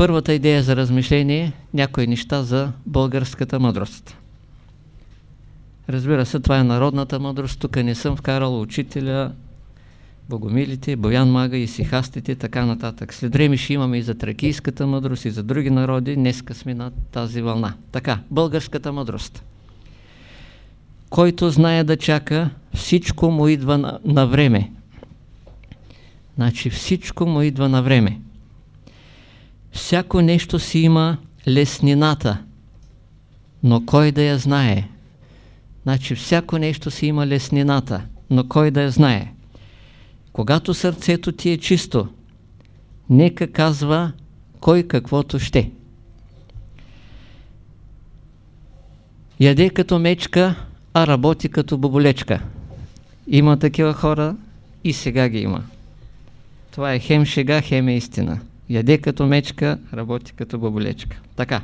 Първата идея за размишление – някои неща за българската мъдрост. Разбира се, това е народната мъдрост. Тук не съм вкарал учителя, богомилите, Боян Мага и сихастите, така нататък. След време ще имаме и за тракийската мъдрост, и за други народи. Днеска сме на тази вълна. Така, българската мъдрост. Който знае да чака, всичко му идва на, на време. Значи всичко му идва на време. Всяко нещо си има леснината, но кой да я знае? Значи всяко нещо си има леснината, но кой да я знае? Когато сърцето ти е чисто, нека казва кой каквото ще. Яде като мечка, а работи като боболечка. Има такива хора и сега ги има. Това е хем шега, хем е истина. Яде като мечка, работи като баболечка. Така.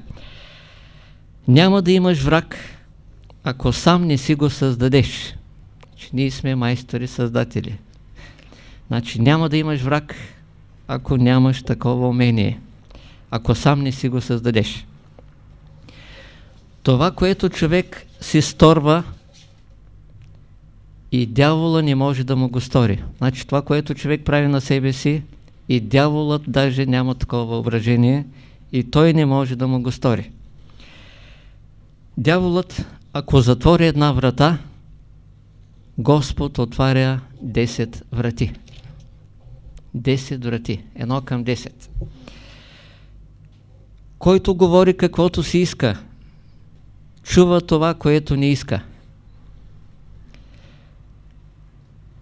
Няма да имаш враг, ако сам не си го създадеш. Че ние сме майстори създатели. Значи няма да имаш враг, ако нямаш такова умение. Ако сам не си го създадеш. Това, което човек си сторва, и дявола не може да му го стори. Значи това, което човек прави на себе си, и дяволът даже няма такова въображение и той не може да му го стори. Дяволът, ако затвори една врата, Господ отваря 10 врати. 10 врати. Едно към 10. Който говори каквото си иска, чува това, което не иска.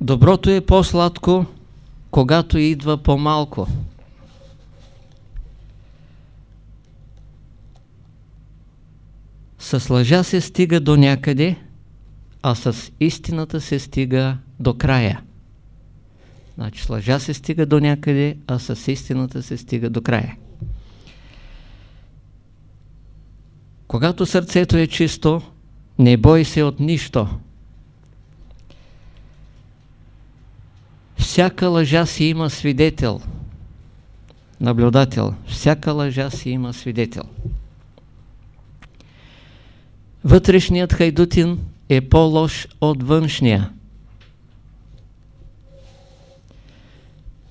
Доброто е по-сладко, когато идва по-малко. С лъжа се стига до някъде, а с истината се стига до края. Значи с лъжа се стига до някъде, а с истината се стига до края. Когато сърцето е чисто, не бой се от нищо. Всяка лъжа си има свидетел, наблюдател. Всяка лъжа си има свидетел. Вътрешният хайдутин е по-лош от външния.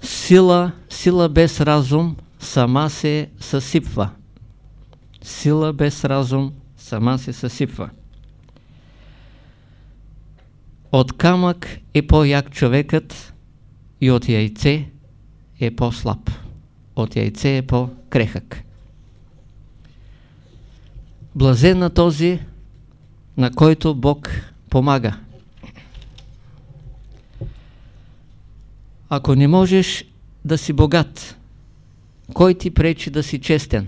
Сила, сила без разум сама се съсипва. Сила без разум сама се съсипва. От камък е по-як човекът, и от яйце е по-слаб. От яйце е по-крехък. Блазен на този, на който Бог помага. Ако не можеш да си богат, кой ти пречи да си честен?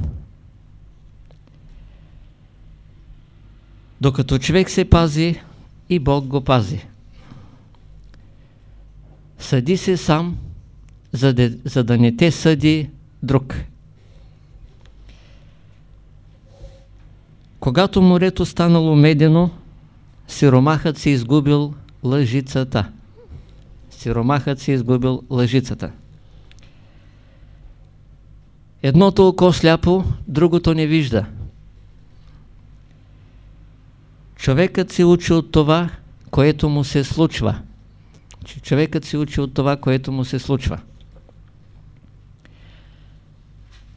Докато човек се пази, и Бог го пази. Съди се сам, за да, за да не те съди друг. Когато морето станало медено, сиромахът се изгубил лъжицата. Сиромахът се изгубил лъжицата. Едното око сляпо, другото не вижда. Човекът се учи от това, което му се случва че човекът се учи от това, което му се случва.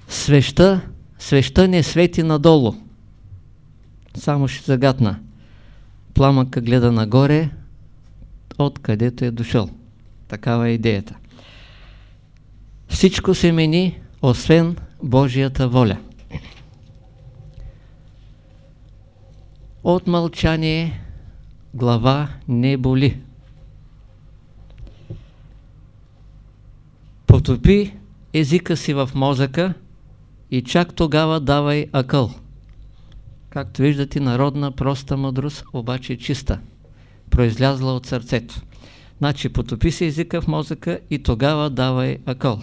Свеща, свеща не свети надолу. Само ще загадна. Пламъка гледа нагоре, откъдето е дошъл. Такава е идеята. Всичко се мени, освен Божията воля. От мълчание глава не боли. Потопи езика си в мозъка и чак тогава давай акъл. Както виждате, народна проста мъдрост, обаче чиста, произлязла от сърцето. Значи, потопи си езика в мозъка и тогава давай акъл.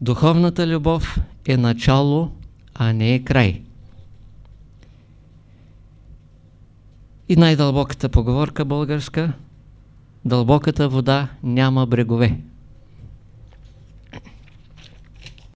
Духовната любов е начало, а не е край. И най-дълбоката поговорка българска – дълбоката вода няма брегове.